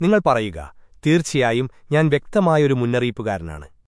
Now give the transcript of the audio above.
നിങ്ങൾ പറയുക തീർച്ചയായും ഞാൻ വ്യക്തമായൊരു മുന്നറിയിപ്പുകാരനാണ്.